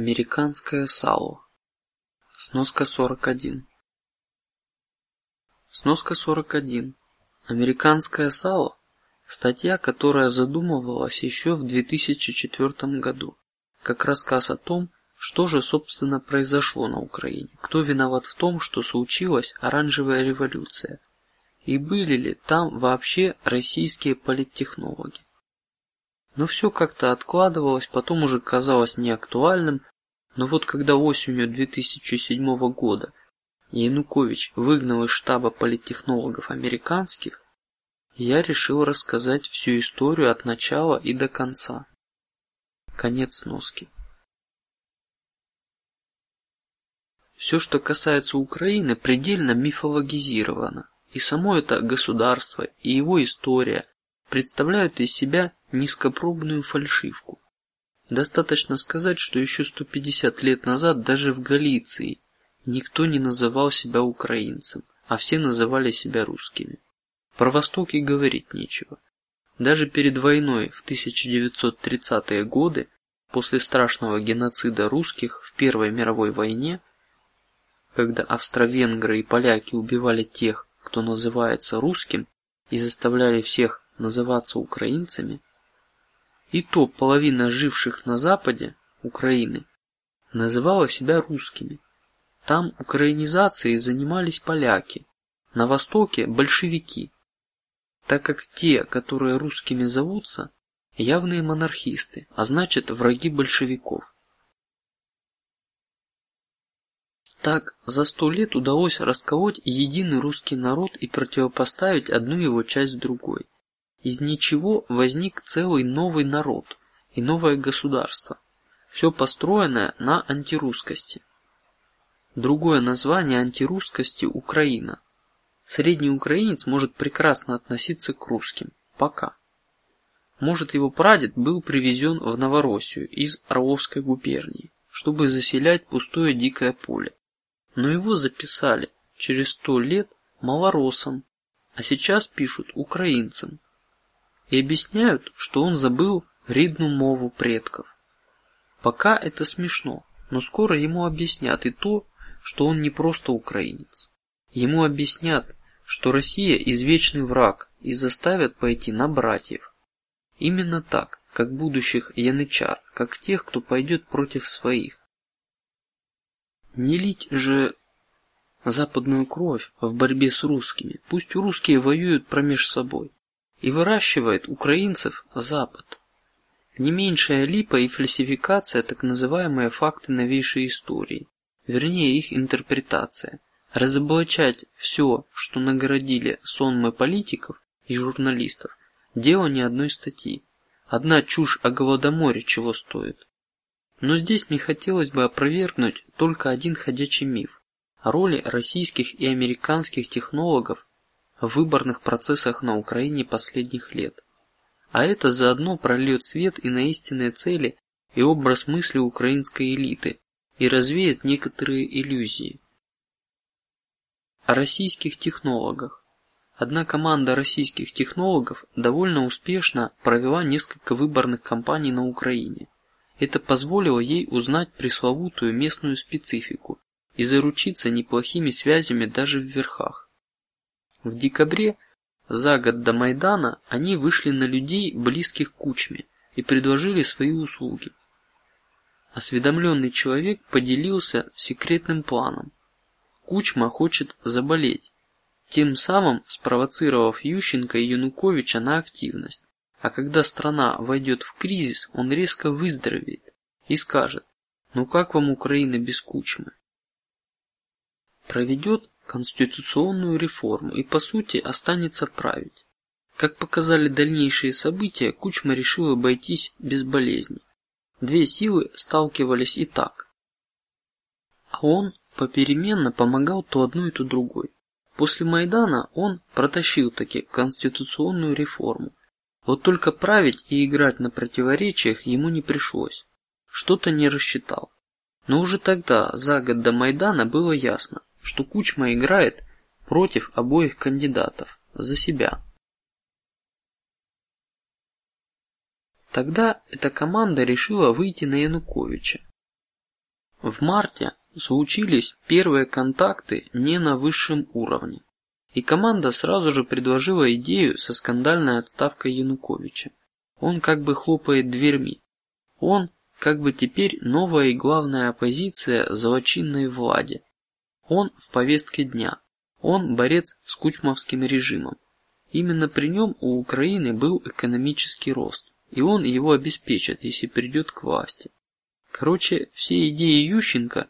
Американское сало. Сноска 41. Сноска 41. Американское сало – статья, которая задумывалась еще в 2004 году, как рассказ о том, что же собственно произошло на Украине, кто виноват в том, что случилась оранжевая революция, и были ли там вообще российские политтехнологи. Но все как-то откладывалось, потом уже казалось неактуальным. Но вот когда осенью 2007 года Янукович выгнал из штаба политтехнологов американских, я решил рассказать всю историю от начала и до конца. Конец сноски. Все, что касается Украины, предельно мифологизировано, и само это государство и его история представляют из себя низкопробную фальшивку. Достаточно сказать, что еще 150 лет назад даже в Галиции никто не называл себя украинцем, а все называли себя русскими. Про Восток и говорить нечего. Даже перед войной в 1930-е годы, после страшного геноцида русских в Первой мировой войне, когда австро-венгры и поляки убивали тех, кто называется русским, и заставляли всех называться украинцами, и то половина живших на западе Украины называла себя русскими. Там украинизацией занимались поляки, на востоке большевики, так как те, которые русскими зовутся, явные монархисты, а значит враги большевиков. Так за сто лет удалось расколоть единый русский народ и противопоставить одну его часть другой. Из ничего возник целый новый народ и новое государство, все построенное на антирусскости. Другое название антирусскости – Украина. Средний украинец может прекрасно относиться к русским, пока. Может, его прадед был привезен в Новороссию из Орловской губернии, чтобы заселять пустое дикое поле, но его записали через сто лет малоросом, а сейчас пишут украинцем и объясняют, что он забыл ридну мову предков. Пока это смешно, но скоро ему объяснят и то, что он не просто украинец. Ему объяснят, что Россия извечный враг и заставят пойти на братьев. Именно так, как будущих янычар, как тех, кто пойдет против своих. Не лить же западную кровь в борьбе с русскими. Пусть русские воюют промеж собой и выращивает украинцев Запад. Не меньшая липа и фальсификация так называемые факты новейшей истории, вернее их интерпретация, разоблачать все, что наградили сонмы политиков и журналистов, дело не одной статьи. Одна чушь о голодоморе чего стоит. Но здесь мне хотелось бы опровергнуть только один ходячий миф о роли российских и американских технологов выборных процессах на Украине последних лет, а это заодно прольет свет и на истинные цели и образ мысли украинской элиты и развеет некоторые иллюзии. О российских технологах. Одна команда российских технологов довольно успешно провела несколько выборных кампаний на Украине. Это позволило ей узнать пресловутую местную специфику и заручиться неплохими связями даже в верхах. В декабре, за год до Майдана, они вышли на людей, близких Кучме, и предложили свои услуги. Осведомленный человек поделился секретным планом. Кучма хочет заболеть, тем самым спровоцировав Ющенко и Януковича на активность. А когда страна войдет в кризис, он резко выздоровеет и скажет: "Ну как вам Украина без Кучмы?" Проведет конституционную реформу и по сути останется править. Как показали дальнейшие события, Кучма решил обойтись без болезней. Две силы сталкивались и так, а он попеременно помогал то одной, то другой. После Майдана он протащил таки конституционную реформу. Вот только править и играть на противоречиях ему не пришлось. Что-то не рассчитал. Но уже тогда, за год до Майдана, было ясно, что Кучма играет против обоих кандидатов за себя. Тогда эта команда решила выйти на Януковича. В марте случились первые контакты не на высшем уровне, и команда сразу же предложила идею со скандальной отставкой Януковича. Он как бы хлопает дверьми. Он как бы теперь новая и главная оппозиция злочинной владе. Он в повестке дня. Он борец с кучмовским режимом. Именно при нем у Украины был экономический рост, и он его обеспечит, если придет к власти. Короче, все идеи Ющенко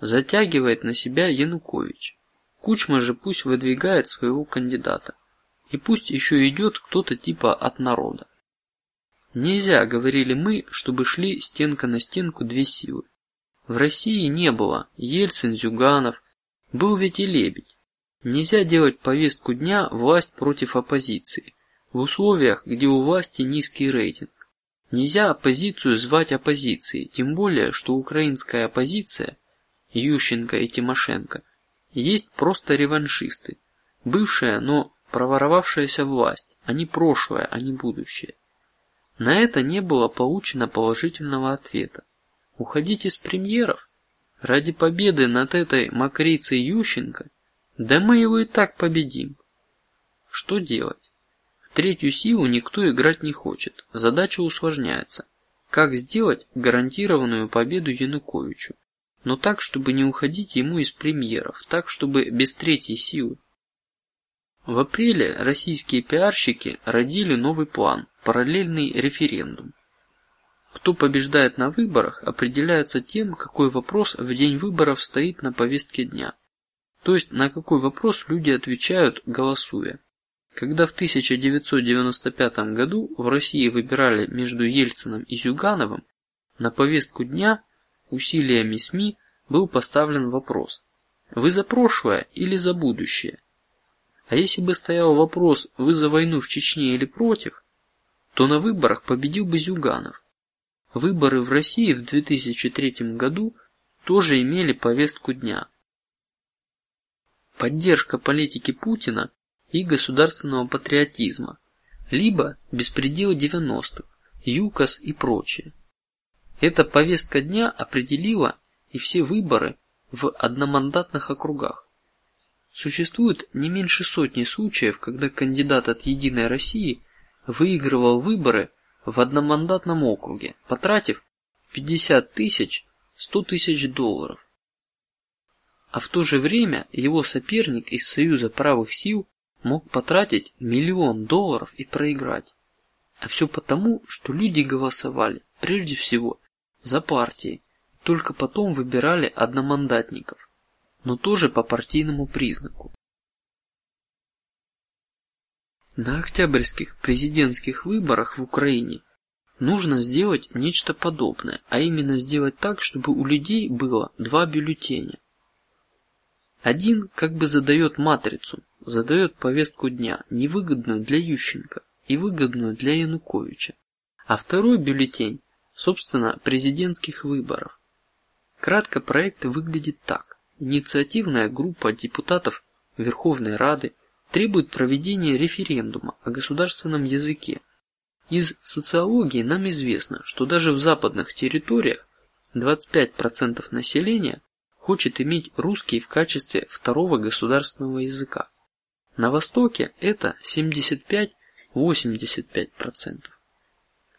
затягивает на себя Янукович. Кучма же пусть выдвигает своего кандидата, и пусть еще идет кто-то типа от народа. Нельзя, говорили мы, чтобы шли стенка на стенку две силы. В России не было Ельцин, Зюганов, был ведь и Лебедь. Нельзя делать повестку дня власть против оппозиции в условиях, где у власти низкий рейтинг. Нельзя оппозицию звать оппозицией, тем более, что украинская оппозиция Ющенко и Тимошенко есть просто реваншисты, бывшая, но проворовавшаяся власть, а не прошлое, а не будущее. На это не было получено положительного ответа. Уходить из премьеров ради победы над этой макрицей Ющенко, да мы его и так победим. Что делать? В третью силу никто играть не хочет. Задача усложняется. Как сделать гарантированную победу Януковичу, но так, чтобы не уходить ему из премьеров, так, чтобы без третьей силы. В апреле российские пиарщики родили новый план параллельный референдум. Кто побеждает на выборах, определяется тем, какой вопрос в день выборов стоит на повестке дня. То есть на какой вопрос люди отвечают, голосуя. Когда в 1995 году в России выбирали между Ельцином и Зюгановым, на повестку дня усилиями СМИ был поставлен вопрос: вы за прошлое или за будущее? А если бы стоял вопрос: вы за войну в Чечне или против, то на выборах победил бы Зюганов. Выборы в России в 2003 году тоже имели повестку дня. Поддержка политики Путина и государственного патриотизма, либо беспредел 90-х, ЮКОС и прочее. Эта повестка дня определила и все выборы в одномандатных округах. Существует не меньше сотни случаев, когда кандидат от Единой России выигрывал выборы в одномандатном округе, потратив 50 тысяч, 100 тысяч долларов. А в то же время его соперник из Союза правых сил мог потратить миллион долларов и проиграть. А все потому, что люди голосовали прежде всего за партии, только потом выбирали одномандатников, но тоже по партийному признаку. На октябрьских президентских выборах в Украине нужно сделать нечто подобное, а именно сделать так, чтобы у людей было два бюллетеня. Один как бы задает матрицу, задает повестку дня, невыгодную для Ющенко и выгодную для Януковича, а второй бюллетень, собственно, президентских выборов. Кратко проект выглядит так: инициативная группа депутатов Верховной Рады требует проведения референдума о государственном языке. Из социологии нам известно, что даже в западных территориях 25% населения хочет иметь русский в качестве второго государственного языка. На востоке это 75-85%.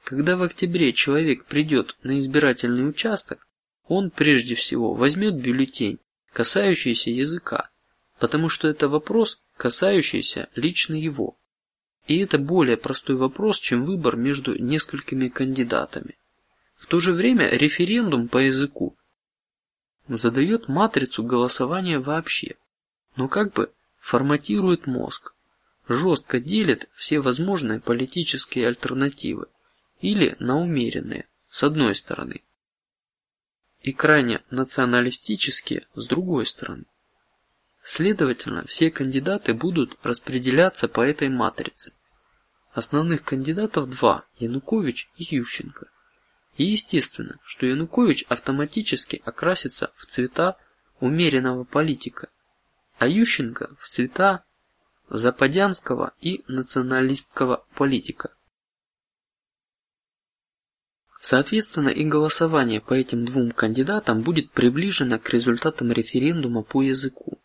Когда в октябре человек придет на избирательный участок, он прежде всего возьмет бюллетень, касающийся языка, потому что это вопрос, касающийся лично его. И это более простой вопрос, чем выбор между несколькими кандидатами. В то же время референдум по языку задает матрицу голосования вообще, но как бы форматирует мозг, жестко делит все возможные политические альтернативы или на умеренные с одной стороны и крайне националистические с другой стороны. Следовательно, все кандидаты будут распределяться по этой матрице. Основных кандидатов два: Янукович и Ющенко. И естественно, что Янукович автоматически окрасится в цвета умеренного политика, а Ющенко в цвета западянского и националистского политика. Соответственно, и голосование по этим двум кандидатам будет приближено к результатам референдума по языку.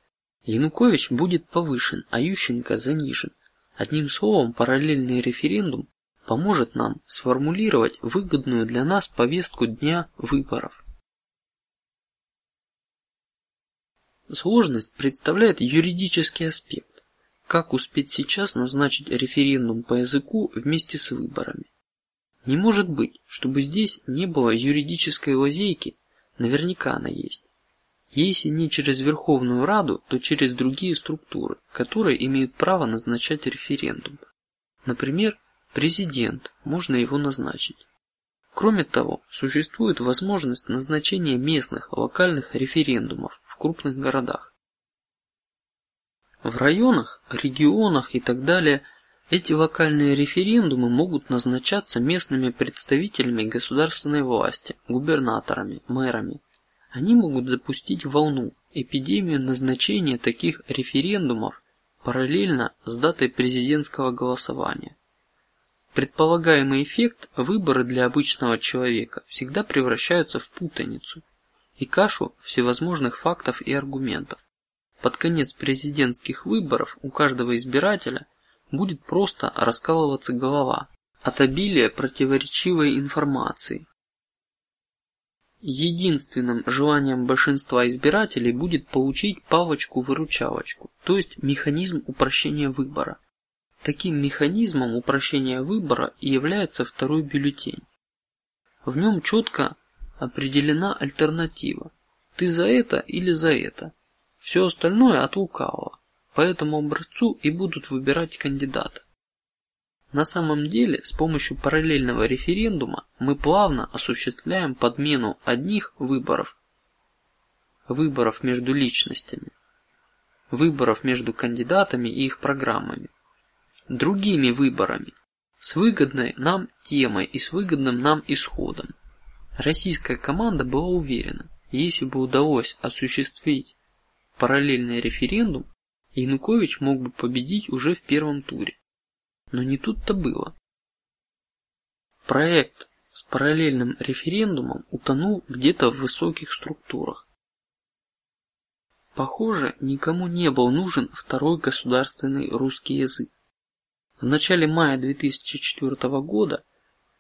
Янукович будет повышен, а Ющенко занижен. Одним словом, параллельный референдум поможет нам сформулировать выгодную для нас повестку дня выборов. Сложность представляет юридический аспект. Как успеть сейчас назначить референдум по языку вместе с выборами? Не может быть, чтобы здесь не было юридической лазейки. Наверняка она есть. Если не через Верховную Раду, то через другие структуры, которые имеют право назначать референдум. Например, президент, можно его назначить. Кроме того, существует возможность назначения местных локальных референдумов в крупных городах. В районах, регионах и так далее эти локальные референдумы могут назначаться местными представителями государственной власти, губернаторами, мэрами. Они могут запустить волну, эпидемию назначения таких референдумов параллельно с датой президентского голосования. Предполагаемый эффект выборы для обычного человека всегда превращаются в путаницу и кашу всевозможных фактов и аргументов. Под конец президентских выборов у каждого избирателя будет просто раскалываться голова от обилия противоречивой информации. Единственным желанием большинства избирателей будет получить палочку-выручалочку, то есть механизм упрощения выбора. Таким механизмом упрощения выбора и является второй бюллетень. В нем четко определена альтернатива: ты за это или за это. Все остальное от лукавого. По этому образцу и будут выбирать кандидата. На самом деле, с помощью параллельного референдума мы плавно осуществляем подмену одних выборов, выборов между личностями, выборов между кандидатами и их программами, другими выборами с выгодной нам темой и с выгодным нам исходом. Российская команда была уверена, если бы удалось осуществить параллельный референдум, Янукович мог бы победить уже в первом туре. Но не тут-то было. Проект с параллельным референдумом утонул где-то в высоких структурах. Похоже, никому не был нужен второй государственный русский язык. В начале мая 2004 года,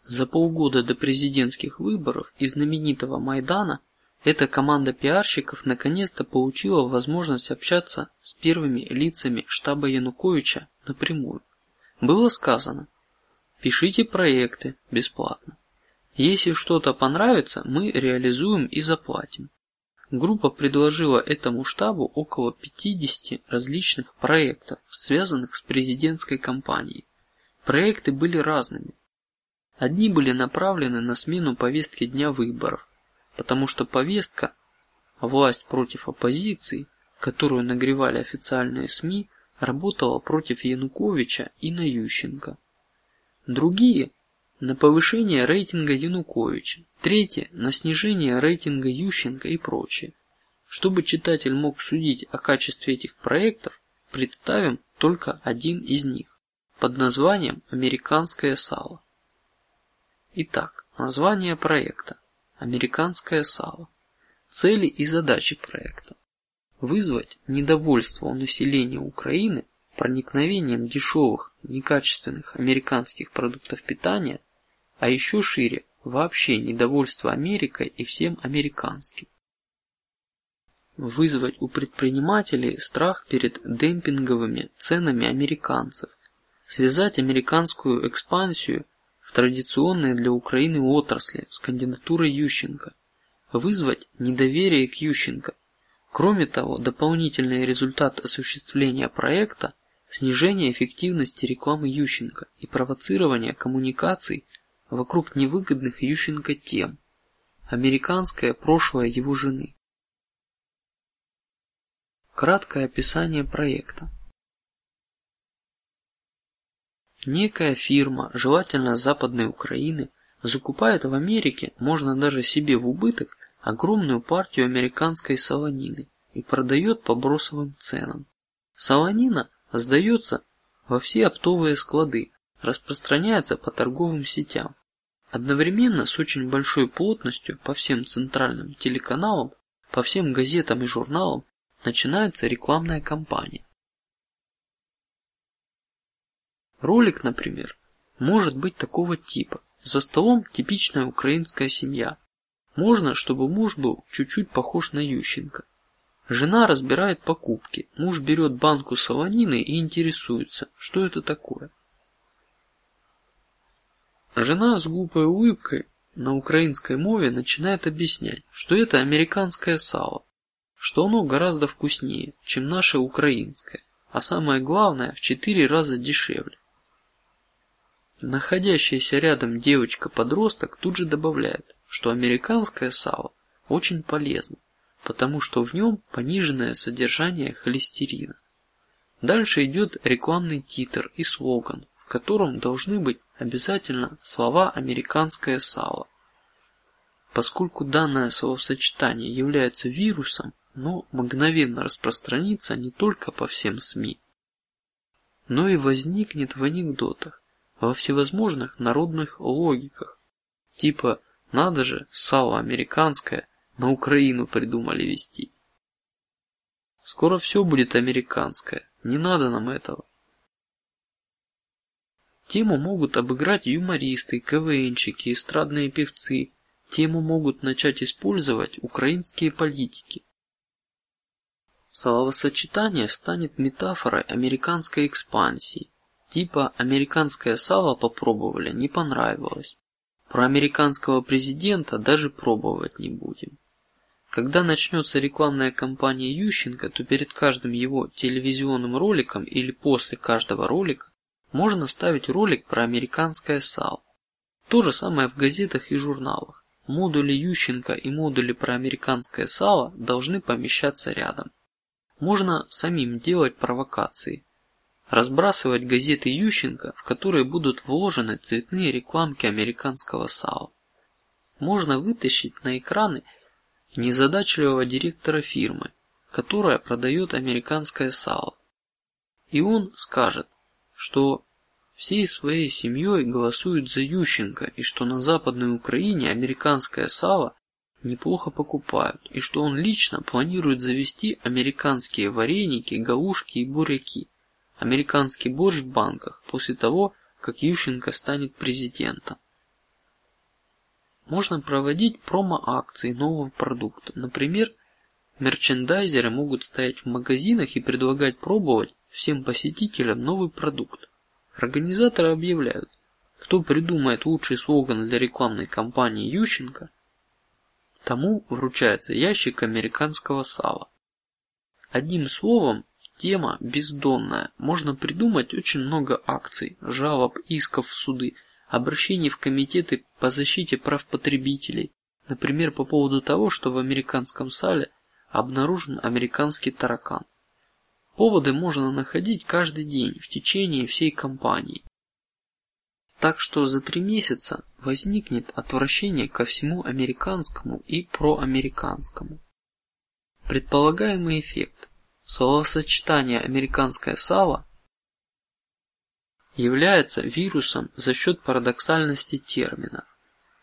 за полгода до президентских выборов и знаменитого Майдана, эта команда пиарщиков наконец-то получила возможность общаться с первыми лицами штаба Януковича напрямую. Было сказано: пишите проекты бесплатно. Если что-то понравится, мы реализуем и заплатим. Группа предложила этому штабу около 50 различных проектов, связанных с президентской кампанией. Проекты были разными. Одни были направлены на смену повестки дня выборов, потому что повестка власть против оппозиции, которую нагревали официальные СМИ, работала против Януковича и на Ющенко. Другие на повышение рейтинга Януковича, третьи на снижение рейтинга Ющенко и прочее. Чтобы читатель мог судить о качестве этих проектов, представим только один из них под названием "Американское сало". Итак, название проекта Американское сало. Цели и задачи проекта: вызвать недовольство у населения Украины проникновением дешевых, некачественных американских продуктов питания, а еще шире вообще недовольство Америкой и всем американским. Вызвать у предпринимателей страх перед демпинговыми ценами американцев, связать американскую экспансию традиционные для Украины отрасли с кандидатурой Ющенко, вызвать недоверие к Ющенко. Кроме того, дополнительный результат осуществления проекта снижение эффективности рекламы Ющенко и провоцирование коммуникаций вокруг невыгодных Ющенко тем. Американское прошлое его жены. Краткое описание проекта. Некая фирма, желательно западной Украины, закупает в Америке, можно даже себе в убыток, огромную партию американской солонины и продает по бросовым ценам. Солонина сдается во все оптовые склады, распространяется по торговым сетям. Одновременно с очень большой плотностью по всем центральным телеканалам, по всем газетам и журналам начинается рекламная кампания. Ролик, например, может быть такого типа: за столом типичная украинская семья. Можно, чтобы муж был чуть-чуть похож на Ющенко. Жена разбирает покупки, муж берет банку солонины и интересуется, что это такое. Жена с глупой улыбкой на украинской мове начинает объяснять, что это американское сало, что оно гораздо вкуснее, чем наше украинское, а самое главное в четыре раза дешевле. Находящаяся рядом девочка-подросток тут же добавляет, что американское сало очень полезно, потому что в нем пониженное содержание холестерина. Дальше идет рекламный титр и слоган, в котором должны быть обязательно слова «американское сало». Поскольку данное словосочетание является вирусом, но мгновенно распространится не только по всем СМИ, но и возникнет в анекдотах, во всевозможных народных логиках, типа надо же сало американское на Украину придумали вести. Скоро все будет американское, не надо нам этого. Тему могут обыграть юмористы, КВНщики, эстрадные певцы. Тему могут начать использовать украинские политики. Словосочетание станет метафорой американской экспансии. Типа американское сало попробовали, не понравилось. Про американского президента даже пробовать не будем. Когда начнется рекламная кампания Ющенко, то перед каждым его телевизионным роликом или после каждого ролика можно ставить ролик про американское сало. То же самое в газетах и журналах. Модули Ющенко и модули про американское сало должны помещаться рядом. Можно самим делать провокации, разбрасывать газеты Ющенко, в которые будут вложены цветные рекламки американского сала. Можно вытащить на экраны незадачливого директора фирмы, которая продает американское сало, и он скажет, что всей своей семьей голосуют за Ющенко и что на западной Украине американское сало неплохо покупают и что он лично планирует завести американские вареники, галушки и буряки, американский борщ в банках после того, как Ющенко станет президентом. Можно проводить промо-акции нового продукта. Например, мерчендайзеры могут стоять в магазинах и предлагать пробовать всем посетителям новый продукт. Организаторы объявляют, кто придумает лучший слоган для рекламной кампании Ющенко, тому вручается ящик американского сала. Одним словом, тема бездонная. Можно придумать очень много акций, жалоб, исков в суды обращений в комитеты по защите прав потребителей, например, по поводу того, что в американском сале обнаружен американский таракан. Поводы можно находить каждый день в течение всей кампании. Так что за три месяца возникнет отвращение ко всему американскому и проамериканскому. Предполагаемый эффект: словосочетание американское сало является вирусом за счет парадоксальности термина.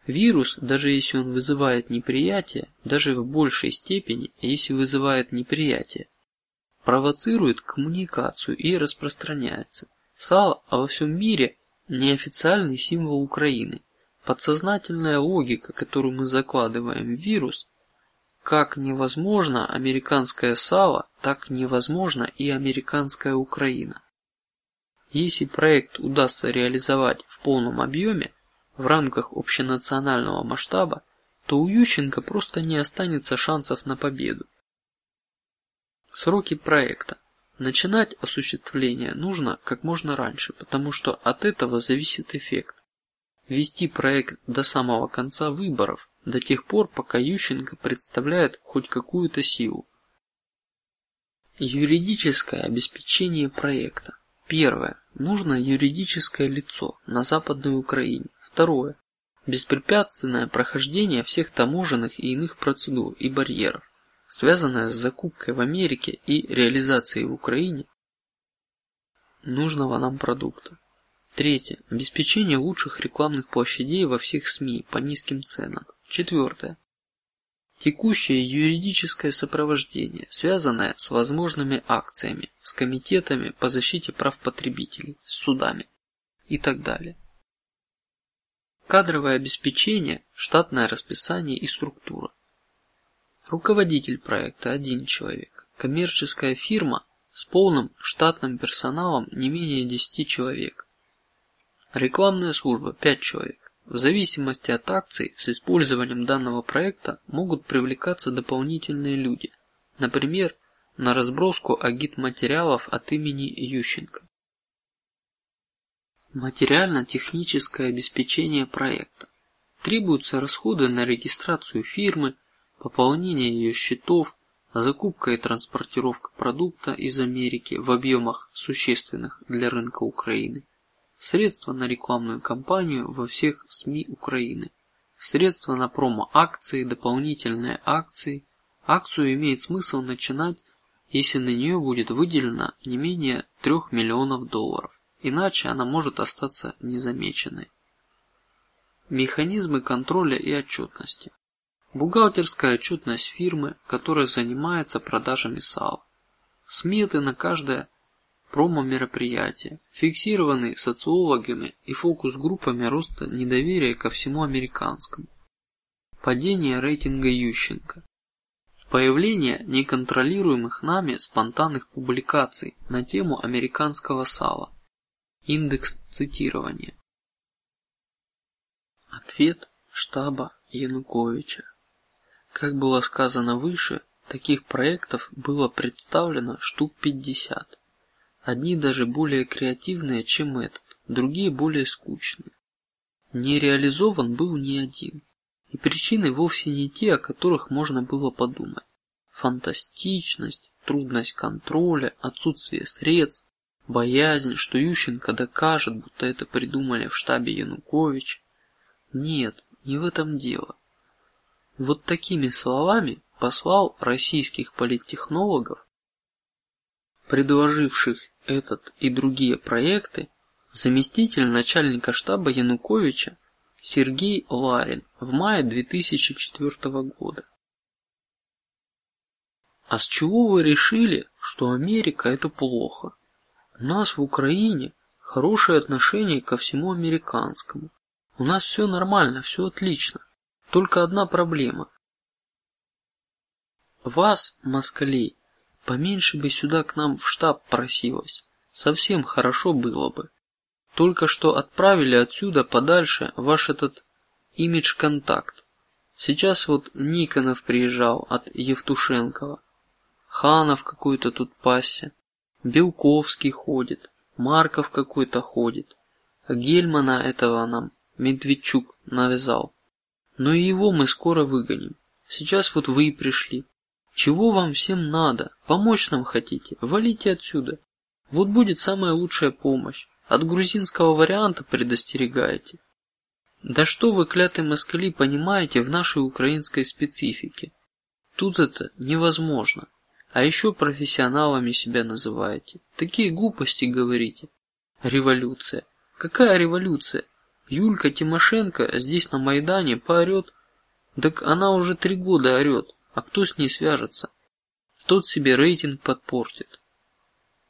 Вирус, даже если он вызывает неприятие, даже в большей степени, если вызывает неприятие, провоцирует коммуникацию и распространяется. Сало во всем мире неофициальный символ Украины. Подсознательная логика, которую мы закладываем в вирус, как невозможно американское сало, так невозможно и американская Украина. Если проект удастся реализовать в полном объеме в рамках общенационального масштаба, то у Ющенко просто не останется шансов на победу. Сроки проекта. Начинать осуществление нужно как можно раньше, потому что от этого зависит эффект. Вести проект до самого конца выборов, до тех пор, пока Ющенко представляет хоть какую-то силу. Юридическое обеспечение проекта. Первое. Нужно юридическое лицо на Западной Украине. Второе. Беспрепятственное прохождение всех таможенных и иных процедур и барьеров, связанное с закупкой в Америке и реализацией в Украине нужного нам продукта. Третье. Обеспечение лучших рекламных площадей во всех СМИ по низким ценам. Четвертое. Текущее юридическое сопровождение, связанное с возможными акциями, с комитетами по защите прав потребителей, с судами и так далее. Кадровое обеспечение, штатное расписание и структура. Руководитель проекта один человек, коммерческая фирма с полным штатным персоналом не менее 10 человек, рекламная служба 5 человек. В зависимости от акций с использованием данного проекта могут привлекаться дополнительные люди, например, на разброску агит-материалов от имени Ющенко. Материально-техническое обеспечение проекта. Требуются расходы на регистрацию фирмы, пополнение ее счетов, закупка и транспортировка продукта из Америки в объемах существенных для рынка Украины, средства на рекламную кампанию во всех СМИ Украины, средства на промо-акции, дополнительные акции. Акцию имеет смысл начинать, если на нее будет выделено не менее трех миллионов долларов, иначе она может остаться незамеченной. Механизмы контроля и отчетности. Бухгалтерская отчетность фирмы, которая занимается продажами сала. Сметы на каждое промо-мероприятия, фиксированный социологами и фокус-группами роста недоверия ко всему американскому, падение рейтинга Ющенко, появление неконтролируемых нами спонтанных публикаций на тему американского сала, индекс цитирования. Ответ штаба Януковича. Как было сказано выше, таких проектов было представлено штук пятьдесят. Одни даже более креативные, чем этот, другие более скучные. Не реализован был ни один, и причины вовсе не те, о которых можно было подумать: фантастичность, трудность контроля, отсутствие средств, боязнь, что Ющенко докажет, будто это придумали в штабе Янукович. Нет, не в этом дело. Вот такими словами послал российских политтехнологов предложивших этот и другие проекты, заместитель начальника штаба Януковича Сергей Ларин в мае 2004 года. А с чего вы решили, что Америка это плохо? У нас в Украине хорошее отношение ко всему американскому. У нас все нормально, все отлично. Только одна проблема. Вас, москалей, Поменьше бы сюда к нам в штаб просилось, совсем хорошо было бы. Только что отправили отсюда подальше ваш этот имидж-контакт. Сейчас вот Никонов приезжал от Евтушенкова, Ханов какой-то тут пасся, Белковский ходит, Марков какой-то ходит, Гельмана этого нам Медведчук навязал. Но и его мы скоро выгоним. Сейчас вот вы и пришли. Чего вам всем надо? Помочь нам хотите? Валите отсюда. Вот будет самая лучшая помощь. От грузинского варианта предостерегаете. Да что вы, клятые москали, понимаете в нашей украинской специфике? Тут это невозможно. А еще профессионалами себя называете. Такие глупости говорите. Революция. Какая революция? Юлька Тимошенко здесь на Майдане поорет. Так она уже три года орет. А кто с ней свяжется? Тот себе рейтинг подпортит.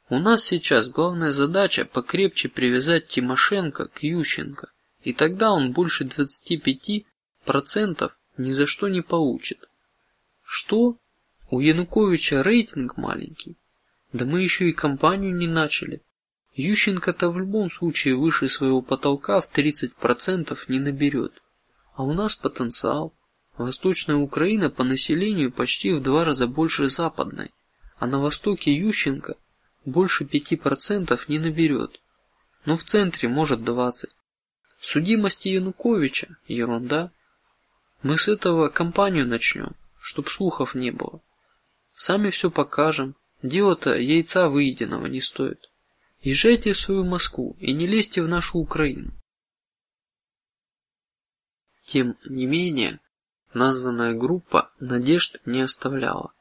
У нас сейчас главная задача покрепче привязать Тимошенко к Ющенко, и тогда он больше 25 процентов ни за что не получит. Что? У Януковича рейтинг маленький. Да мы еще и кампанию не начали. Ющенко-то в любом случае выше своего потолка в 30 процентов не наберет, а у нас потенциал. Восточная Украина по населению почти в два раза больше западной, а на востоке Ющенко больше пяти процентов не наберет, но в центре может двадцать. Судимости Януковича ерунда. Мы с этого кампанию начнем, чтоб слухов не было. Сами все покажем. Дело-то яйца выеденного не стоит. Езжайте в свою Москву и не лезьте в нашу Украину. Тем не менее, Названная группа надежд не оставляла.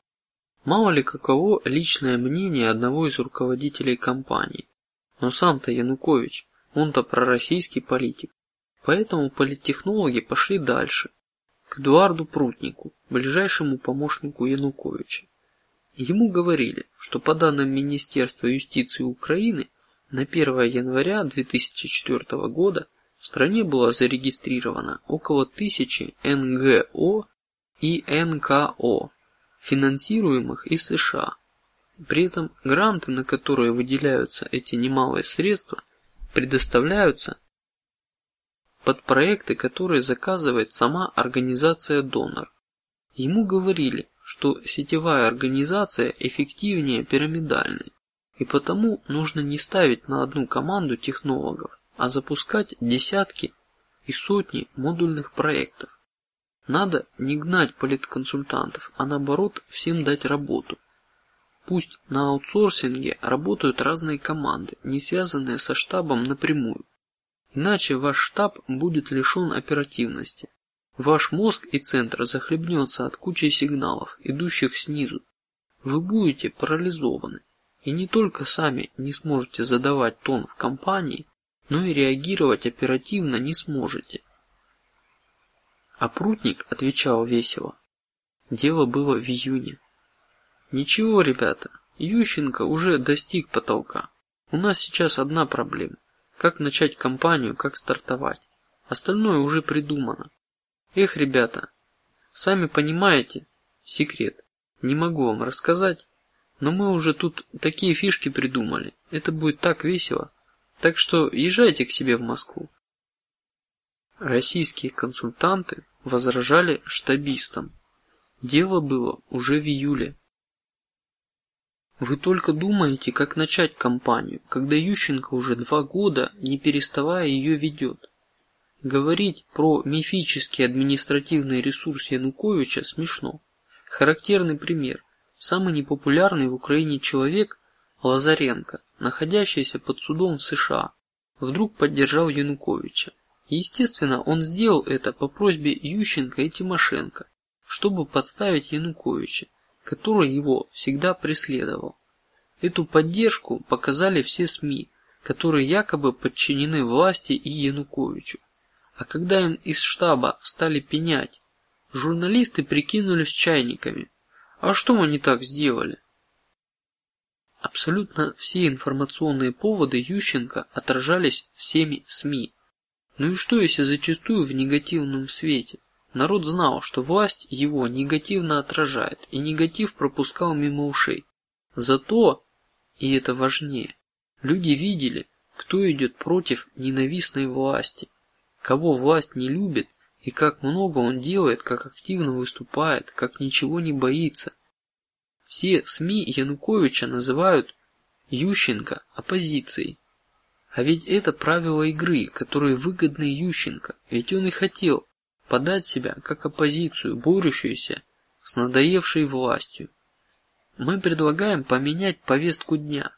Мало ли каково личное мнение одного из руководителей компании, но сам-то Янукович Он-то пророссийский политик. Поэтому политтехнологи пошли дальше, к Эдуарду Прутнику, ближайшему помощнику Януковича. Ему говорили, что по данным Министерства юстиции Украины на 1 января 2004 года в стране было зарегистрировано около тысячи НГО и НКО, финансируемых из США. При этом гранты, на которые выделяются эти немалые средства, предоставляются под проекты, которые заказывает сама организация донор. Ему говорили, что сетевая организация эффективнее пирамидальной, и потому нужно не ставить на одну команду технологов, а запускать десятки и сотни модульных проектов. Надо не гнать политконсультантов, а наоборот всем дать работу. Пусть на аутсорсинге работают разные команды, не связанные со штабом напрямую. Иначе ваш штаб будет лишен оперативности. Ваш мозг и центр захлебнется от кучи сигналов, идущих снизу. Вы будете парализованы и не только сами не сможете задавать тон в компании, но и реагировать оперативно не сможете. А прутник отвечал весело. Дело было в июне. Ничего, ребята, Ющенко уже достиг потолка. У нас сейчас одна проблема: как начать кампанию, как стартовать. Остальное уже придумано. Эх, ребята, сами понимаете, секрет. Не могу вам рассказать, но мы уже тут такие фишки придумали. Это будет так весело. Так что езжайте к себе в Москву. Российские консультанты возражали штабистам. Дело было уже в июле. Вы только думаете, как начать кампанию, когда Ющенко уже два года, не переставая ее ведет. Говорить про мифический административный ресурс Януковича смешно. Характерный пример: самый непопулярный в Украине человек Лазаренко находящийся под судом в США, вдруг поддержал Януковича. Естественно, он сделал это по просьбе Ющенко и Тимошенко, чтобы подставить Януковича, который его всегда преследовал. Эту поддержку показали все СМИ, которые якобы подчинены власти и Януковичу. А когда им из штаба стали пенять, журналисты прикинулись чайниками. А что не так сделали? Абсолютно все информационные поводы Ющенко отражались всеми СМИ. Ну и что, если зачастую в негативном свете? Народ знал, что власть его негативно отражает, и негатив пропускал мимо ушей. Зато, и это важнее, люди видели, кто идет против ненавистной власти, кого власть не любит и как много он делает, как активно выступает, как ничего не боится, все СМИ Януковича называют Ющенко оппозицией. А ведь это правила игры, которые выгодны Ющенко, ведь он и хотел подать себя как оппозицию, борющуюся с надоевшей властью. Мы предлагаем поменять повестку дня.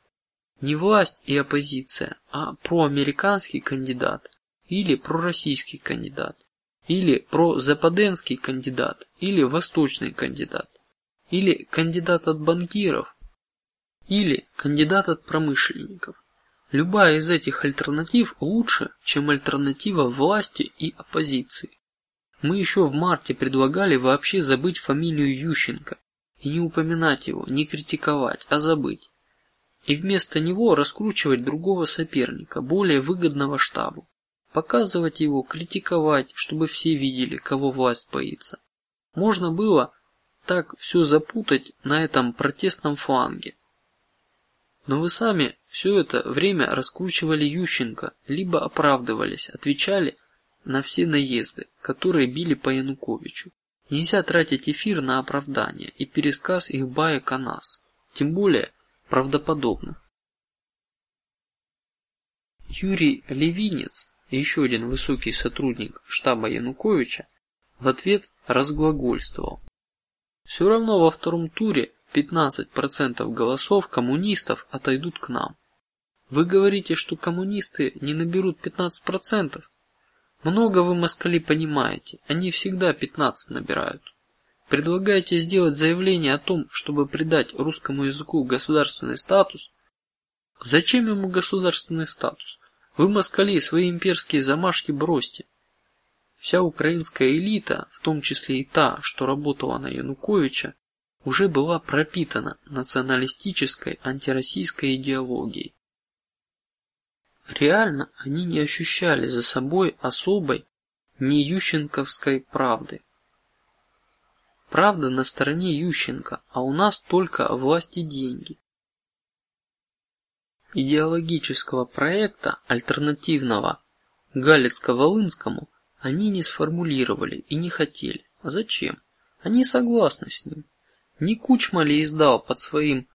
Не власть и оппозиция, а проамериканский кандидат или пророссийский кандидат, или прозападенский кандидат, или восточный кандидат или кандидат от банкиров, или кандидат от промышленников. Любая из этих альтернатив лучше, чем альтернатива власти и оппозиции. Мы еще в марте предлагали вообще забыть фамилию Ющенко и не упоминать его, не критиковать, а забыть, и вместо него раскручивать другого соперника, более выгодного штабу, показывать его, критиковать, чтобы все видели, кого власть боится. Можно было так все запутать на этом протестном фланге. Но вы сами все это время раскручивали Ющенко, либо оправдывались, отвечали на все наезды, которые били по Януковичу. Нельзя тратить эфир на оправдание и пересказ их баек о нас, тем более правдоподобных. Юрий Левинец, еще один высокий сотрудник штаба Януковича, в ответ разглагольствовал. Все равно во втором туре 15% голосов коммунистов отойдут к нам. Вы говорите, что коммунисты не наберут 15%? Много вы москали понимаете, они всегда 15 набирают. Предлагаете сделать заявление о том, чтобы придать русскому языку государственный статус? Зачем ему государственный статус? Вы москали свои имперские замашки бросьте. Вся украинская элита, в том числе и та, что работала на Януковича, уже была пропитана националистической антироссийской идеологией. Реально они не ощущали за собой особой не ющенковской правды. Правда на стороне Ющенко, а у нас только власть и деньги. Идеологического проекта альтернативного Галицко-Волынскому они не сформулировали и не хотели. А зачем? Они согласны с ним. Не Кучма ли издал под своим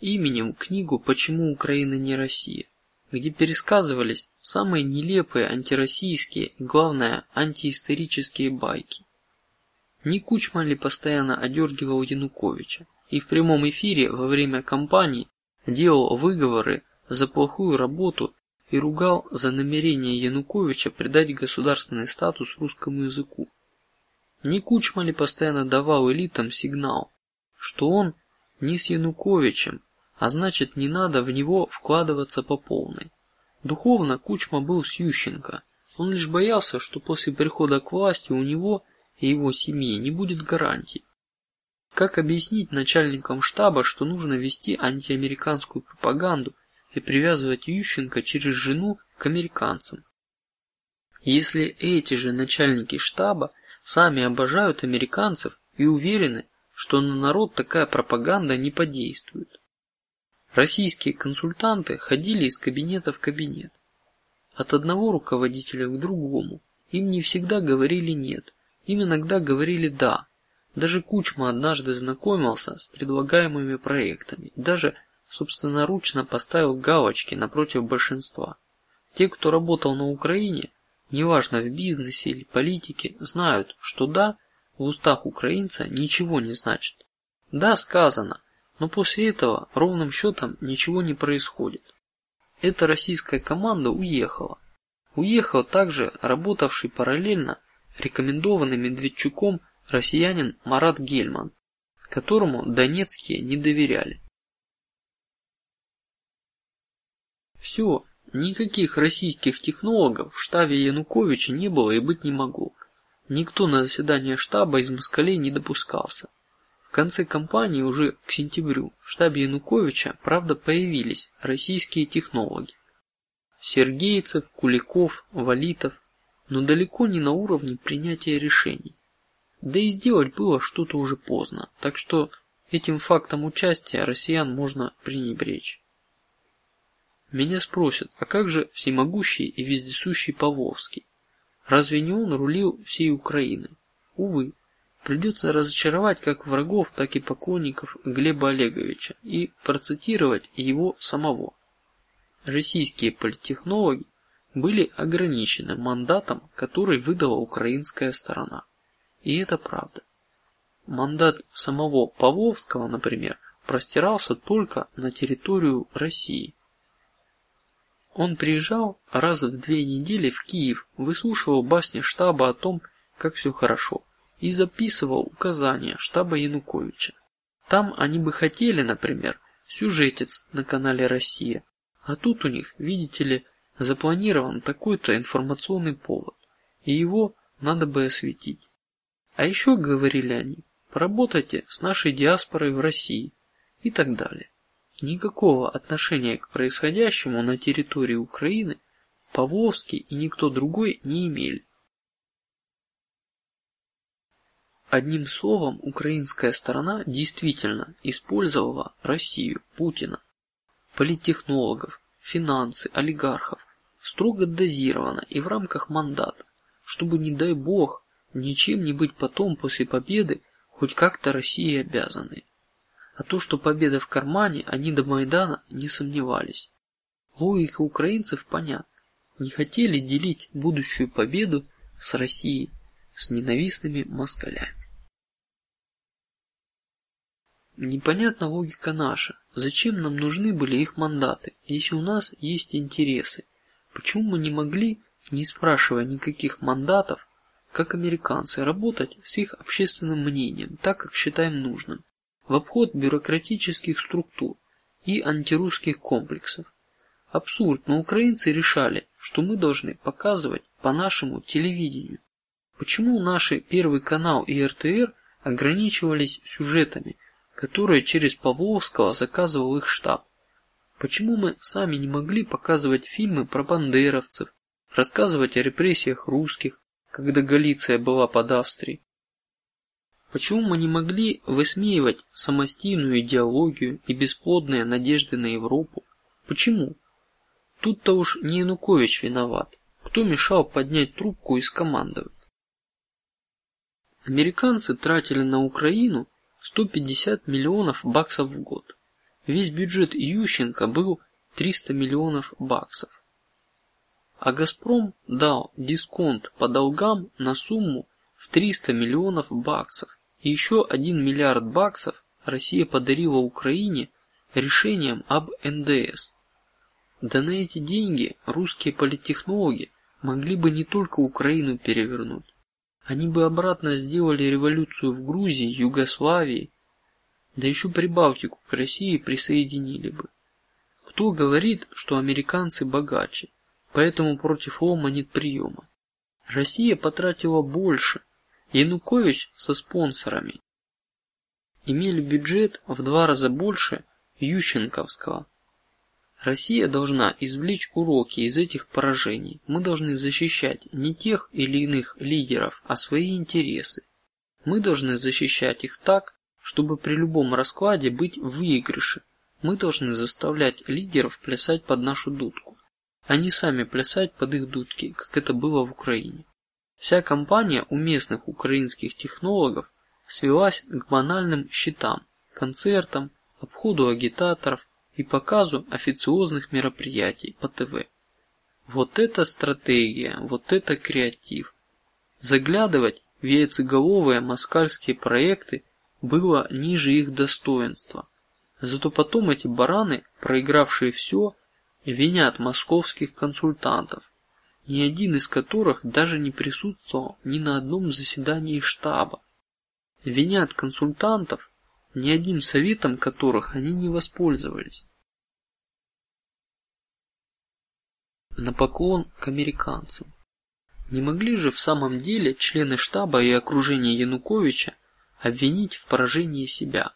именем книгу "Почему Украина не Россия", где пересказывались самые нелепые антироссийские и, главное, антиисторические байки. Не Кучма ли постоянно одергивал Януковича и в прямом эфире во время кампании делал выговоры за плохую работу и ругал за намерение Януковича придать государственный статус русскому языку. Не Кучма ли постоянно давал элитам сигнал, что он не с Януковичем, а значит не надо в него вкладываться по полной. Духовно Кучма был с Ющенко. Он лишь боялся, что после прихода к власти у него и его семьи не будет гарантий. Как объяснить начальникам штаба, что нужно вести антиамериканскую пропаганду и привязывать Ющенко через жену к американцам? Если эти же начальники штаба сами обожают американцев и уверены, что на народ такая пропаганда не подействует. Российские консультанты ходили из кабинета в кабинет, от одного руководителя к другому. Им не всегда говорили нет, им иногда говорили да. Даже Кучма однажды знакомился с предлагаемыми проектами, даже собственноручно поставил галочки напротив большинства. Те, кто работал на Украине, неважно в бизнесе или политике, знают, что да в устах украинца ничего не значит. Да сказано, но после этого ровным счетом ничего не происходит. Эта российская команда уехала. Уехал также работавший параллельно рекомендованный Медведчуком россиянин Марат Гельман, которому донецкие не доверяли. Все, никаких российских технологов в штабе Януковича не было и быть не могло. Никто на заседание штаба из Москвы не допускался. В конце кампании уже к сентябрю в штабе Януковича, правда, появились российские технологи: Сергейцев, Куликов, Валитов, но далеко не на уровне принятия решений. Да и сделать было что-то уже поздно, так что этим фактом участия россиян можно пренебречь. Меня спросят, а как же всемогущий и вездесущий Павловский? Разве не он рулил всей Украиной? Увы, придется разочаровать как врагов, так и поклонников Глеба Олеговича и процитировать его самого. Российские политтехнологи были ограничены мандатом, который выдала украинская сторона, и это правда. Мандат самого Павловского, например, простирался только на территорию России. Он приезжал раз в две недели в Киев, выслушивал басни штаба о том, как все хорошо, и записывал указания штаба Януковича. Там они бы хотели, например, сюжетец на канале Россия, а тут у них, видите ли, запланирован такой-то информационный повод, и его надо бы осветить. А еще говорили они, поработайте с нашей диаспорой в России и так далее. Никакого отношения к происходящему на территории Украины Павловский и никто другой не имели. Одним словом, украинская сторона действительно использовала Россию, Путина, политтехнологов, финансы, олигархов строго дозировано и в рамках мандата, чтобы не дай бог ничем не быть потом после победы хоть как-то России обязаны. А то, что победа в кармане, они до Майдана не сомневались. Логика украинцев понятна: не хотели делить будущую победу с Россией, с ненавистными москалями. Непонятна логика наша. Зачем нам нужны были их мандаты, если у нас есть интересы? Почему мы не могли, не спрашивая никаких мандатов, как американцы, работать с их общественным мнением, так как считаем нужным, в обход бюрократических структур и антирусских комплексов? Абсурд, но украинцы решали, что мы должны показывать по нашему телевидению. Почему наши Первый канал и РТР ограничивались сюжетами, которые через Павловского заказывал их штаб? Почему мы сами не могли показывать фильмы про бандеровцев, рассказывать о репрессиях русских, когда Галиция была под Австрией? Почему мы не могли высмеивать самостийную идеологию и бесплодные надежды на Европу? Почему? Тут-то уж не Янукович виноват. Кто мешал поднять трубку и скомандовать? Американцы тратили на Украину 150 миллионов баксов в год. Весь бюджет Ющенко был 300 миллионов баксов. А Газпром дал дисконт по долгам на сумму в 300 миллионов баксов. И еще один миллиард баксов Россия подарила Украине решением об НДС. Да на эти деньги русские политтехнологи могли бы не только Украину перевернуть, они бы обратно сделали революцию в Грузии, Югославии, да еще Прибалтику к России присоединили бы. Кто говорит, что американцы богаче, поэтому против лома нет приема? Россия потратила больше, Янукович со спонсорами имели бюджет в два раза больше Ющенковского. Россия должна извлечь уроки из этих поражений. Мы должны защищать не тех или иных лидеров, а свои интересы. Мы должны защищать их так, чтобы при любом раскладе быть в выигрыше. Мы должны заставлять лидеров плясать под нашу дудку, а не сами плясать под их дудки, как это было в Украине. Вся компания у местных украинских технологов свелась к банальным счетам, концертам, обходу агитаторов и показу официозных мероприятий по ТВ. Вот это стратегия, вот это креатив. Заглядывать в яйцеголовые москальские проекты было ниже их достоинства. Зато потом эти бараны, проигравшие все, винят московских консультантов ни один из которых даже не присутствовал ни на одном заседании штаба. Винят консультантов, ни одним советом которых они не воспользовались. На поклон к американцам. Не могли же в самом деле члены штаба и окружения Януковича обвинить в поражении себя?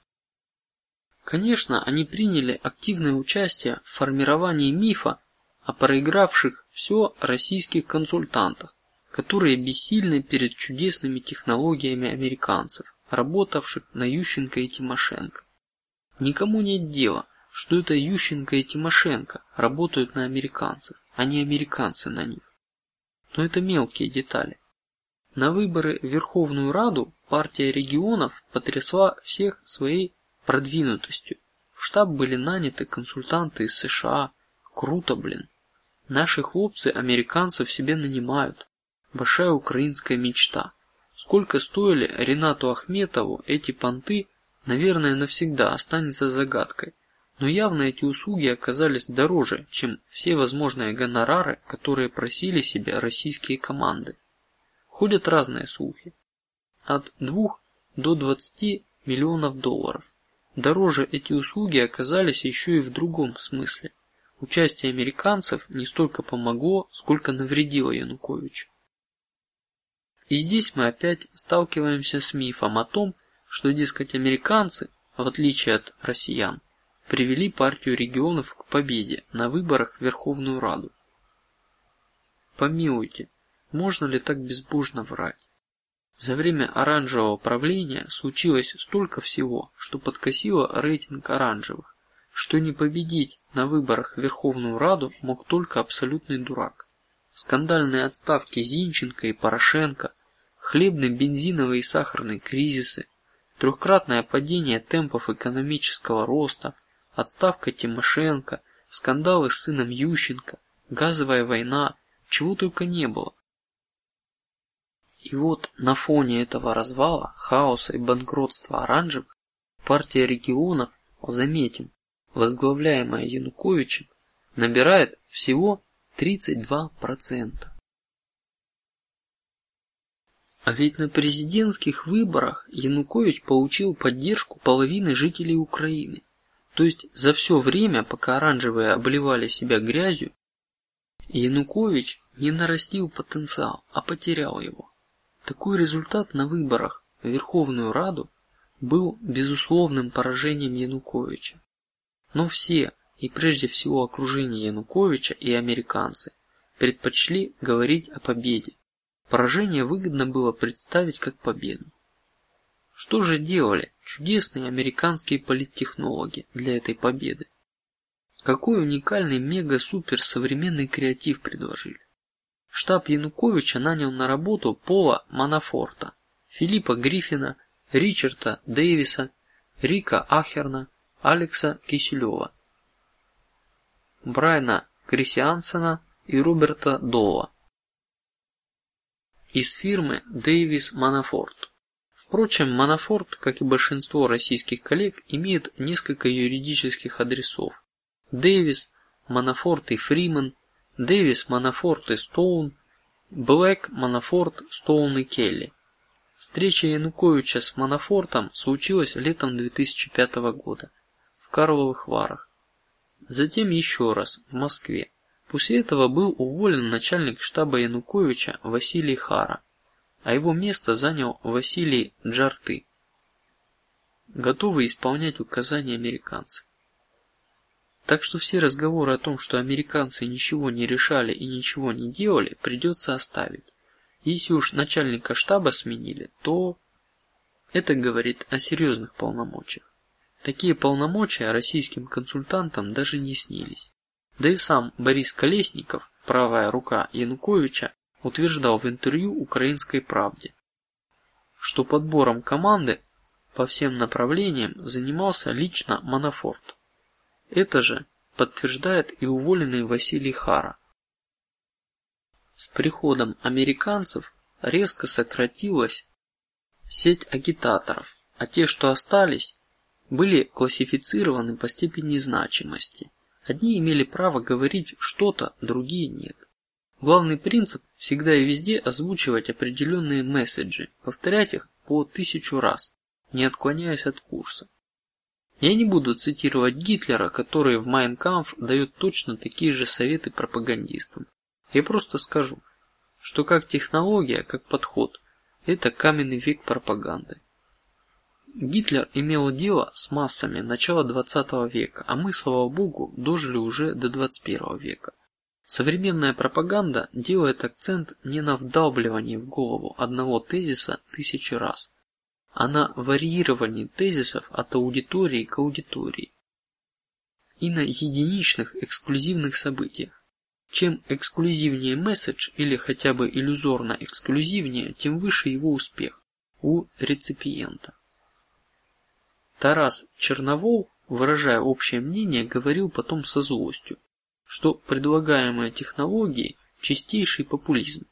Конечно, они приняли активное участие в формировании мифа о проигравших все российских консультантах, которые бессильны перед чудесными технологиями американцев, работавших на Ющенко и Тимошенко. Никому нет дела, что это Ющенко и Тимошенко работают на американцев, а не американцы на них. Но это мелкие детали. На выборы в Верховную Раду партия регионов потрясла всех своей продвинутостью. В штаб были наняты консультанты из США. Круто, блин. Наши хлопцы американцев себе нанимают. Большая украинская мечта. Сколько стоили Ренату Ахметову эти понты, наверное, навсегда останется загадкой. Но явно эти услуги оказались дороже, чем все возможные гонорары, которые просили себе российские команды. Ходят разные слухи, от двух до двадцати миллионов долларов. Дороже эти услуги оказались еще и в другом смысле. Участие американцев не столько помогло, сколько навредило Януковичу. И здесь мы опять сталкиваемся с мифом о том, что, дескать, американцы, в отличие от россиян, привели партию регионов к победе на выборах в Верховную Раду. Помилуйте, можно ли так безбожно врать? За время оранжевого правления случилось столько всего, что подкосило рейтинг оранжевых что не победить на выборах Верховную Раду мог только абсолютный дурак. Скандальные отставки Зинченко и Порошенко, хлебные, бензиновые и сахарные кризисы, трехкратное падение темпов экономического роста, отставка Тимошенко, скандалы с сыном Ющенко, газовая война, чего только не было. И вот на фоне этого развала, хаоса и банкротства оранжевых партия регионов, заметим, возглавляемая Януковичем, набирает всего 32 процента. А ведь на президентских выборах Янукович получил поддержку половины жителей Украины. То есть за все время, пока оранжевые обливали себя грязью, Янукович не нарастил потенциал, а потерял его. Такой результат на выборах в Верховную Раду был безусловным поражением Януковича. Но все, и прежде всего окружение Януковича и американцы, предпочли говорить о победе. Поражение выгодно было представить как победу. Что же делали чудесные американские политтехнологи для этой победы? Какой уникальный мега-супер современный креатив предложили? Штаб Януковича нанял на работу Пола Манафорта, Филиппа Гриффина, Ричарда Дэвиса, Рика Ахерна, Алекса Киселева, Брайана Крисиансена и Роберта Дола из фирмы Дэвис Манафорт. Впрочем, Манафорт, как и большинство российских коллег, имеет несколько юридических адресов: Дэвис, Манафорт и Фриман, Дэвис, Манафорт и Стоун, Блэк, Манафорт, Стоун и Келли. Встреча Януковича с Манафортом случилась летом 2005 года в Карловых Варах. Затем еще раз в Москве. После этого был уволен начальник штаба Януковича Василий Хара а его место занял Василий Джарты, готовый исполнять указания американцев. Так что все разговоры о том, что американцы ничего не решали и ничего не делали, придется оставить. Если уж начальника штаба сменили, то это говорит о серьезных полномочиях. Такие полномочия российским консультантам даже не снились. Да и сам Борис Колесников, правая рука Януковича, утверждал в интервью Украинской правде, что подбором команды по всем направлениям занимался лично Манафорт. Это же подтверждает и уволенный Василий Хара. С приходом американцев резко сократилась сеть агитаторов, а те, что остались, были классифицированы по степени значимости. Одни имели право говорить что-то, другие нет. Главный принцип всегда и везде озвучивать определенные месседжи, повторять их по тысячу раз, не отклоняясь от курса. Я не буду цитировать Гитлера, который в Майнкамф дает точно такие же советы пропагандистам. Я просто скажу, что как технология, как подход, это каменный век пропаганды. Гитлер имел дело с массами начала 20 века, а мы, слава богу, дожили уже до 21 века. Современная пропаганда делает акцент не на вдалбливании в голову одного тезиса тысячи раз, а на варьировании тезисов от аудитории к аудитории и на единичных эксклюзивных событиях. Чем эксклюзивнее месседж или хотя бы иллюзорно эксклюзивнее, тем выше его успех у реципиента. Тарас Черновол, выражая общее мнение, говорил потом со злостью: что предлагаемые технологии чистейший популизм.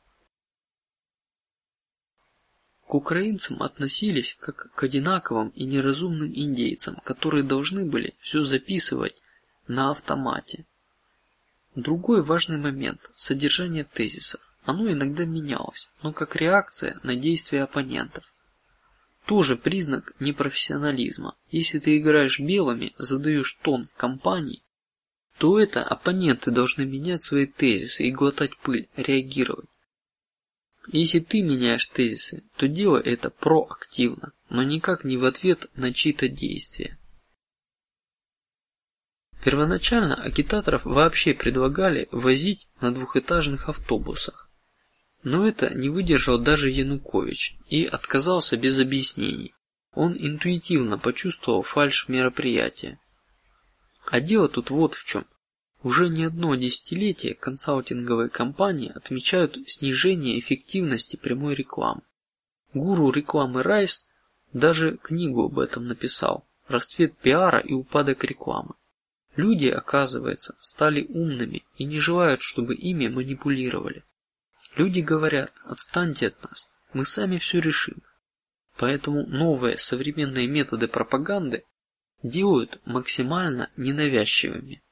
К украинцам относились как к одинаковым и неразумным индейцам, которые должны были все записывать на автомате. Другой важный момент – содержание тезисов. Оно иногда менялось, но как реакция на действия оппонентов. Тоже признак непрофессионализма. Если ты играешь белыми, задаешь тон в компании, то это оппоненты должны менять свои тезисы и глотать пыль, реагировать. Если ты меняешь тезисы, то делай это проактивно, но никак не в ответ на чьи-то действия. Первоначально агитаторов вообще предлагали возить на двухэтажных автобусах, но это не выдержал даже Янукович и отказался без объяснений. Он интуитивно почувствовал фальш мероприятия. А дело тут вот в чем. Уже не одно десятилетие консалтинговые компании отмечают снижение эффективности прямой рекламы. Гуру рекламы Райс даже книгу об этом написал: "Расцвет пиара и упадок рекламы". Люди, оказывается, стали умными и не желают, чтобы ими манипулировали. Люди говорят: "Отстаньте от нас, мы сами все решим". Поэтому новые современные методы пропаганды делают максимально ненавязчивыми.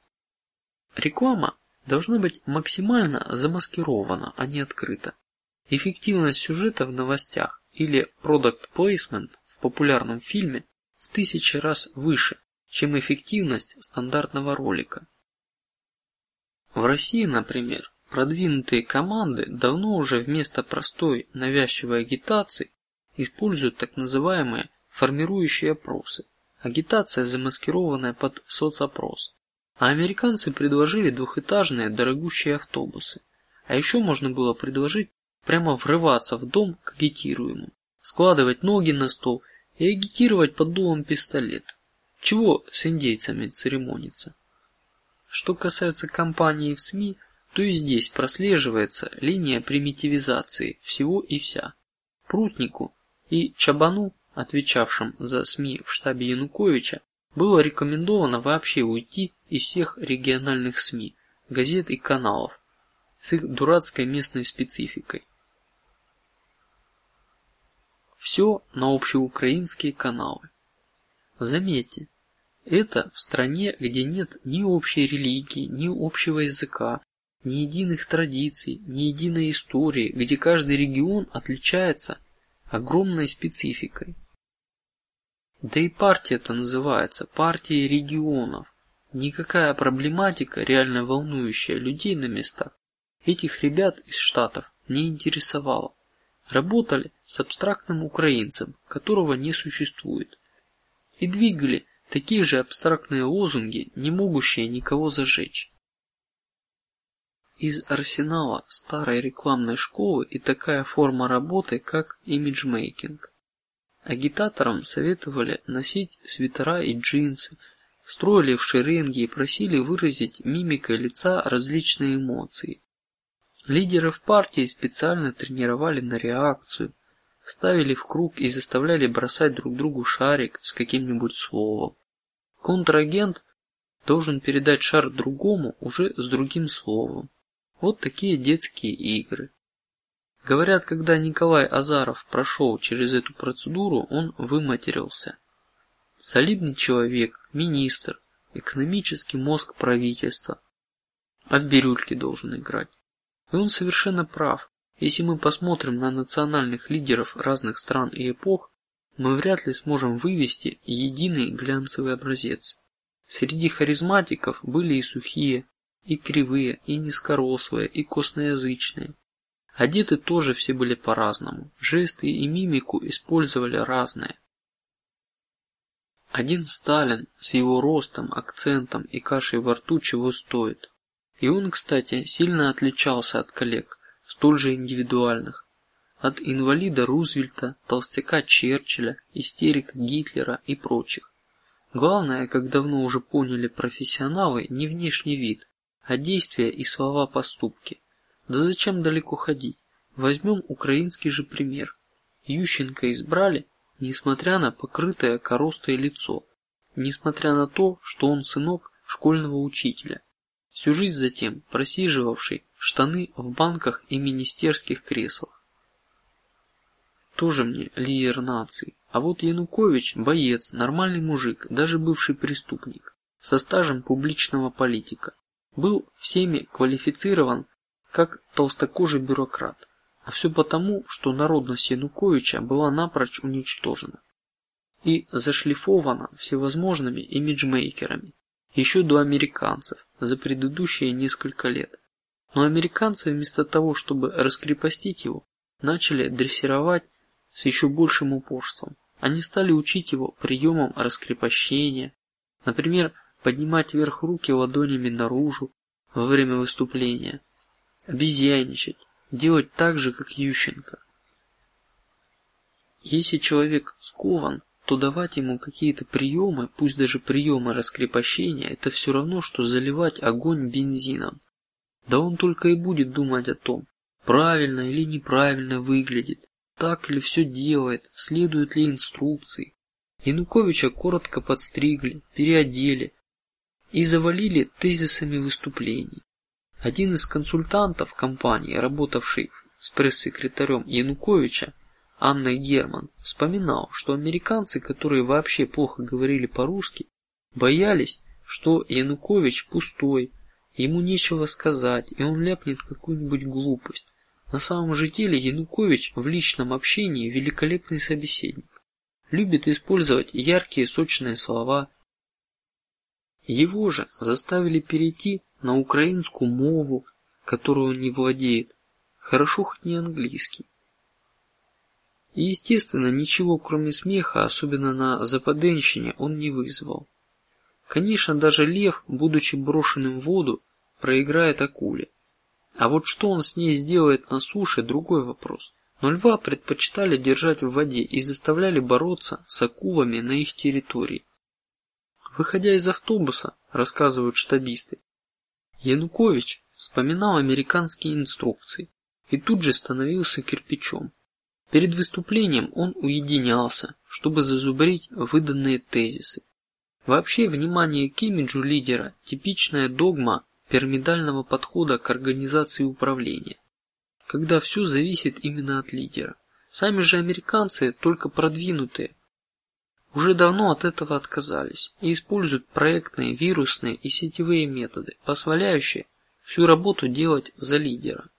Реклама должна быть максимально замаскирована, а не открыта. Эффективность сюжета в новостях или placement в популярном фильме в тысячи раз выше, чем эффективность стандартного ролика. В России, например, продвинутые команды давно уже вместо простой навязчивой агитации используют так называемые формирующие опросы. Агитация, замаскированная под соцопрос. А американцы предложили двухэтажные дорогущие автобусы. А еще можно было предложить прямо врываться в дом к агитируемому, складывать ноги на стол и агитировать под дулом пистолета. Чего с индейцами церемониться? Что касается кампании в СМИ, то и здесь прослеживается линия примитивизации всего и вся. Прутнику и Чабану, отвечавшим за СМИ в штабе Януковича, было рекомендовано вообще уйти из всех региональных СМИ, газет и каналов с их дурацкой местной спецификой. Все на общеукраинские каналы. Заметьте, это в стране, где нет ни общей религии, ни общего языка, ни единых традиций, ни единой истории, где каждый регион отличается огромной спецификой. Да и партия-то называется партией регионов. Никакая проблематика, реально волнующая людей на местах, этих ребят из штатов не интересовала. Работали с абстрактным украинцем, которого не существует, и двигали такие же абстрактные лозунги, не могущие никого зажечь. Из арсенала старой рекламной школы и такая форма работы, как имиджмейкинг. Агитаторам советовали носить свитера и джинсы, строили в шеренги и просили выразить мимикой лица различные эмоции. Лидеров партии специально тренировали на реакцию, ставили в круг и заставляли бросать друг другу шарик с каким-нибудь словом. Контрагент должен передать шар другому уже с другим словом. Вот такие детские игры. Говорят, когда Николай Азаров прошел через эту процедуру, он выматерился. Солидный человек, министр, экономический мозг правительства, а в бирюльке должен играть. И он совершенно прав. Если мы посмотрим на национальных лидеров разных стран и эпох, мы вряд ли сможем вывести единый глянцевый образец. Среди харизматиков были и сухие, и кривые, и низкорослые, и косноязычные. Одеты тоже все были по-разному, жесты и мимику использовали разные. Один Сталин с его ростом, акцентом и кашей во рту чего стоит. И он, кстати, сильно отличался от коллег, столь же индивидуальных, от инвалида Рузвельта, толстяка Черчилля, истерика Гитлера и прочих. Главное, как давно уже поняли профессионалы, не внешний вид, а действия и слова поступки. Да зачем далеко ходить? Возьмем украинский же пример. Ющенко избрали, несмотря на покрытое коростой лицо, несмотря на то, что он сынок школьного учителя, всю жизнь затем просиживавший штаны в банках и министерских креслах. Тоже мне лидер нации. А вот Янукович боец, нормальный мужик, даже бывший преступник, со стажем публичного политика, был всеми квалифицирован как толстокожий бюрократ, а все потому, что народность Януковича была напрочь уничтожена и зашлифована всевозможными имиджмейкерами еще до американцев за предыдущие несколько лет. Но американцы вместо того, чтобы раскрепостить его, начали дрессировать с еще большим упорством. Они стали учить его приемам раскрепощения, например, поднимать вверх руки ладонями наружу во время выступления, обезьяничать, делать так же, как Ющенко. Если человек скован, то давать ему какие-то приемы, пусть даже приемы раскрепощения, это все равно, что заливать огонь бензином. Да он только и будет думать о том, правильно или неправильно выглядит, так ли все делает, следует ли инструкции. Януковича коротко подстригли, переодели и завалили тезисами выступлений. Один из консультантов компании, работавший с пресс-секретарем Януковича, Анной Герман, вспоминал, что американцы, которые вообще плохо говорили по-русски, боялись, что Янукович пустой, ему нечего сказать, и он ляпнет какую-нибудь глупость. На самом же деле Янукович в личном общении великолепный собеседник, любит использовать яркие сочные слова, Его же заставили перейти на украинскую мову, которую он не владеет, хорошо хоть не английский. И естественно ничего кроме смеха, особенно на западенщине, он не вызвал. Конечно, даже лев, будучи брошенным в воду, проиграет акуле. А вот что он с ней сделает на суше, другой вопрос. Но льва предпочитали держать в воде и заставляли бороться с акулами на их территории. Выходя из автобуса, рассказывают штабисты, Янукович вспоминал американские инструкции и тут же становился кирпичом. Перед выступлением он уединялся, чтобы зазубрить выданные тезисы. Вообще, внимание к имиджу лидера – типичная догма пирамидального подхода к организации управления, когда все зависит именно от лидера. Сами же американцы, только продвинутые, уже давно от этого отказались и используют проектные, вирусные и сетевые методы, позволяющие всю работу делать за лидера.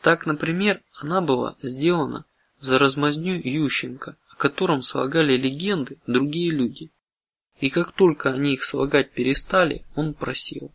Так, например, она была сделана за размазню Ющенко, о котором слагали легенды другие люди, и как только они их слагать перестали, он просил.